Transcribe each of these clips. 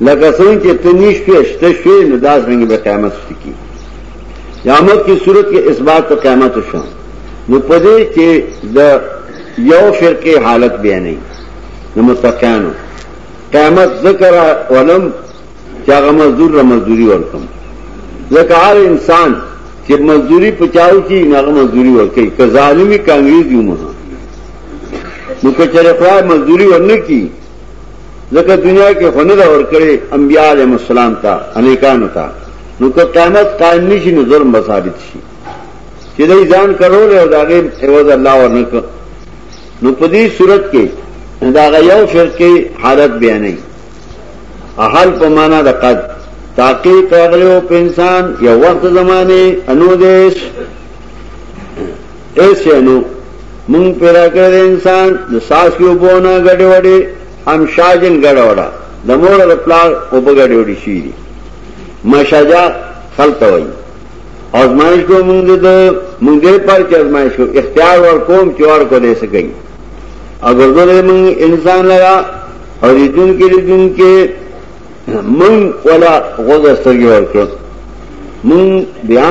لکه څنګه چې ته نشته شته شوی نو دا څنګه به قیامت شته کی قیامت کی صورت کې اثبات ته قیامت شو نو پدې کې د یو فرقه حالت بیا نه نو متقینو قیامت ذکر ولم چې هغه مزدور را مزدوری ورکم ځکه هر انسان چې مزدوری پچاو کی هغه مزدوری ورکي که ظالمي کانګریز یو مه نو کچره خدای مزدوری ورنکی ځکه دنیا کې خونه دا ور کړی انبیاء علیهم السلام ته انیکانو ته نو که قیامت قائم نشي نو ظلم به ثابت شي چې دای ځان کړو له داغه ایواز الله ورنک نو په دې صورت کې دا غيو فرقه حالت بیانې احل په معنا د قد تحقیق راغلی او په انسان یو وخت زمانه انو دیش ایسے نو مونږ پیدا کړی دی انسان د ساس کې وبونه غډې وډې هم شاجن غډه وډه د مور د پلار وبګډې وډې شي دي مشاجا خلط وای ازمایش کو مونږ د مونږ دې پر کې ازمایش کو اختیار ور کوم چې ور کو دې سکي اگر دې مونږ انسان لگا او دې دن کې دې دن کې مونږ ولا غوځ سترګې ور کړو مونږ بیا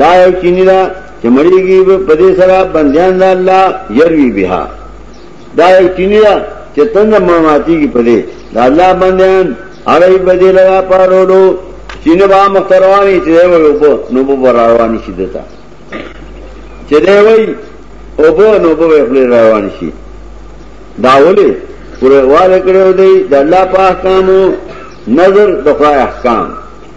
دا یو چینی دا چې مړیږي په دې سره بندیان د الله یروي بها دا یو چینی دا چې تند ماماتیږي په دې د الله بندیان اړې بدې لگا پارولو چین با مختروانی چې وي وبو نو بو رواني شي دتا چې دی وي وبو نو بو خپل رواني شي دا ولې پرواله کړو دی د الله په احکامو نظر د احکام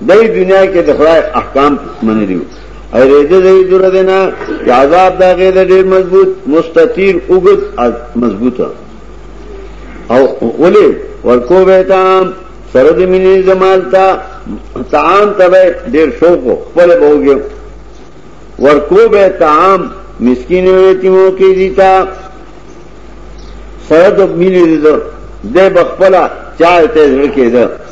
دای دنیا کې د خدای احکام منلی وو ای رېده دې دور دینا چې عذاب دا غیر ډېر مضبوط مستطیل اوګد مضبوطه او ولې ورکو به تام سره د مینې زمال تا طعام ته ډېر شوق خپل بوګي ورکو به طعام مسکین یتیمو کې دیتا سره د مینې د بخپلا چا ته ورکې ده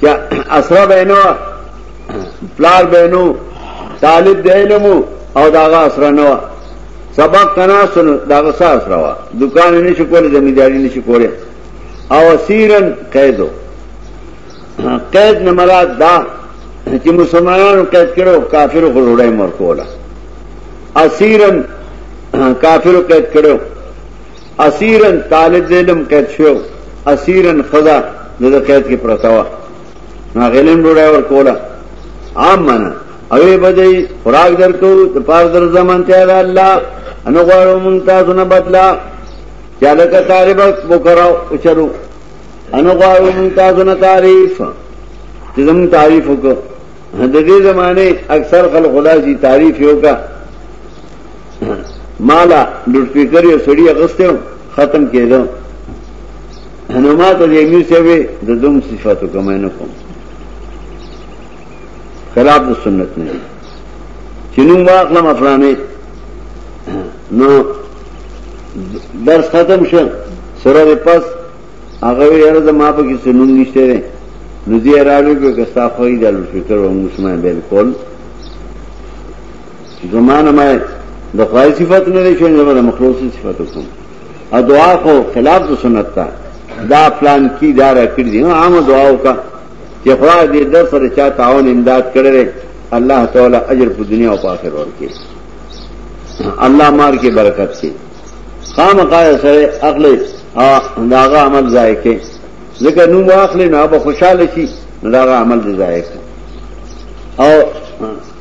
کیا اسرا بینو پلار بینو طالب د علم او داغه اسرا نو سبق کنا سن داغه سره اسرا وا دکان نه شو کولای زمینداری نه شو کولای او سیرن قیدو قید نه مراد دا چې مسلمانانو قید کړو کافرو کو لړای مور کولا اسیرن کافرو قید کړو اسیرن طالب زیدم قید شو اسیرن خدا د قید کې پرتاوه نو غلم ډوړای ور کوله عام معنا اوی بدی خوراک درکو د پار در زمان ته دا الله ان غواړو مون تاسو نه بدلا چاله کا طالب وکراو چرو ان غواړو مون تاسو نه تعریف چې زمون تعریف وکړو د دې زمانه اکثر خلک خدا جی تعریف یو کا مالا لوډ سپیکر یو سړی اغسته ختم کېده نو ما ته د امیر صاحب د دوم صفاتو کوم نه کوم خلاف د سنت نه چې نو واخلم افلانې نو درس ختم شو سره د پس هغه یاره د ما په کې سنون نشته دی نو دې راوي په کستا خو یې د لوټ فکر او مسلمان بالکل زمان ما د خدای صفت نه لري چې زما د مخلوق صفت وکم ا دعا کو خلاف د سنت تا دا پلان کی دار کړی دی عام دعا وکا چې خدای دې در سره چا تعاون امداد کړی الله تعالی اجر په دنیا او آخرت ورکړي الله مار کې برکت شي خامخا سره اخلي داغه عمل ضایع کې ځکه نو واخلې نه به خوشاله شي داغه عمل ضایع او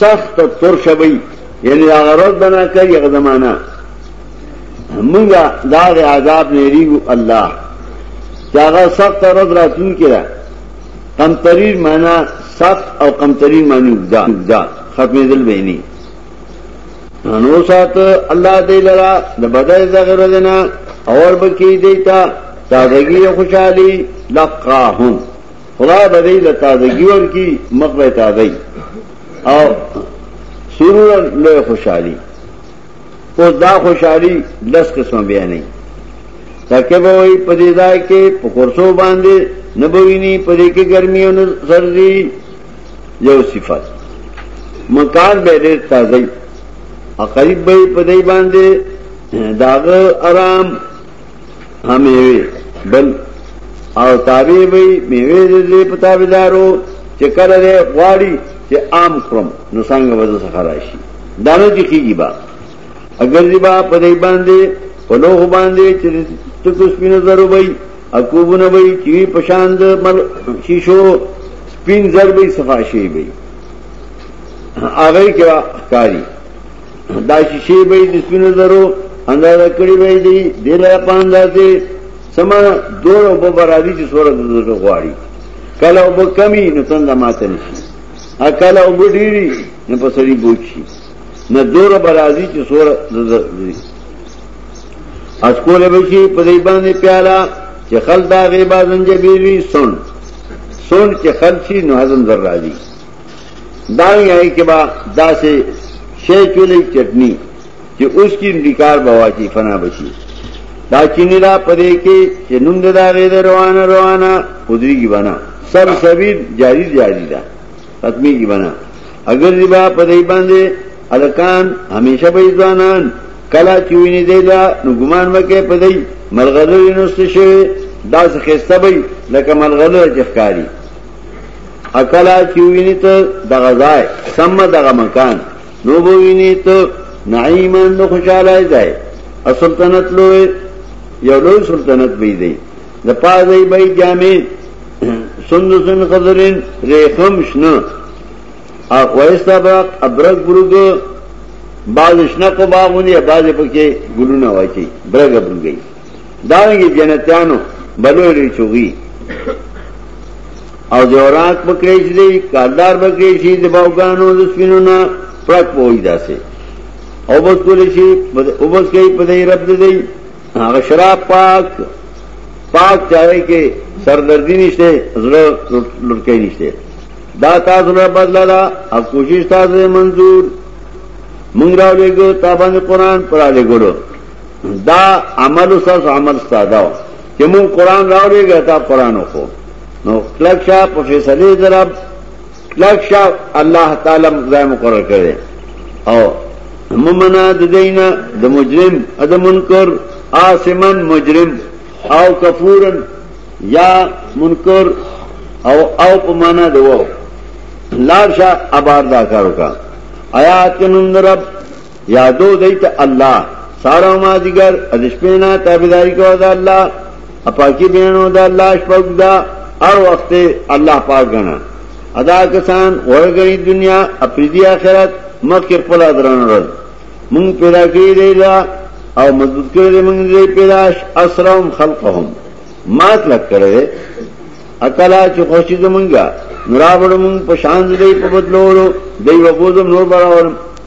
سخت ترش بئی یعنی دا غرض بنا کر یغ زمانہ منگا داغ عذاب نیریگو اللہ چاگا سخت رد راتون کرا کمترین مانا سخت او کمترین معنی اگدا اگدا ختم دل بینی نو سات اللہ دی لرا دا بدر زغر دینا اور بکی دیتا تازگی خوشحالی لقاهم خدا به دی له تازگی ورکی مخ به تازه او سرور لوی خوشحالی او دا خوشحالی لس قسم بیا نه تکه به وي په دې ځای کې په کورسو باندې نه بوینی په دې کې ګرمي او سردی یو صفات مکان به ډېر تازه او قریب به په دې باندې داغه آرام همیوی بل او تابع وی میوی دې په تابعدارو چې کله دې غواړي چې عام خرم نو څنګه وځه څخه راشي دانه چې کیږي با اگر دې با په دې باندې په لوه باندې چې تاسو سپینه زرو وای اکوبونه وای چې په شان د مل شیشو سپین زر به صفاشي وي هغه کې کاری دا شیشې به د سپینو زرو اندازه کړی وای دی د لا پاندازې سما دور او برابرۍ چې سور د زړه غواړي کله وب کمی نو څنګه ماته نشي ا کله وب ډیری نو په سړي بوچی نه دور برابرۍ چې سور د اس کوله به شي په دې باندې پیاله چې خل دا غیبا زنجبیل وی سن سن چې خل شي نو هضم ذر راځي دارنګ هي کې با داسې شی چولې چټنی چې اوس کې انډیکار بوا کې فنا بشي دا چینی را پدې کې چې نوم د داغې د روانه روانه خودري کې بنا سب سبیر جاری جاری دا ختمي کې بنا اگر دی با پدې باندې الکان همیشه به ځوانان کلا چوینه دی دا نو ګمان وکې پدې ملغلري نوست شي دا څه خسته به لکه ملغلره چخکاری اکلا چوینی ته دغه ځای سم دغه مکان نو بو وینی ته نعیم نو خوشاله ځای سلطنت لوی یو لوی سلطنت به دی د پازې به جامې سندسن خضرین ریخم شنه او وایستا با ابرق برګ باز شنه کو باغونی باز پکې ګلونه واچي برګ برګي دارنګي جنتیانو بلوي لري چوغي او زورات پکړې شي دی کاردار پکړې شي د باوګانو د سپینو نه پرک وای داسې او بس کول شي او بس کوي په دې رب دې هغه شراب پاک پاک چاہے کې سردردی نشته زړه لړکې نشته دا تاسو نه بدلا دا او کوشش تاسو منظور مونږ راولېګو تابانه قران پر علی ګورو دا عمل استاس عمل استادا و چې مون قرآن راو لے گا تا قرآن خو نو کلک شا په فیصله درب کلک شا الله تعالی ځای مقرر کړي او ممنا د دینا د مجرم اد منکر آسمن مجرم او کفورن یا منکر او او په معنا دی وو لار شا ابار دا کارو کا آیات کنن رب یادو دی ته الله سار او مازیګر د شپې نه تابعداري کوه د الله اپاکی بینو د الله شپږ دا هر وخت الله پاک غنا ادا کسان ورګری دنیا اپریدی آخرت مخکې خپل درن ورځ مونږ پیدا کړی دی دا او مضبوط کړی دی مونږ دی پیداش اسرهم خلقهم مات لک کړی اکلا چې خوشی زمونږه نورا وړم په شان دی په بدلولو دی وبوزم نور براورم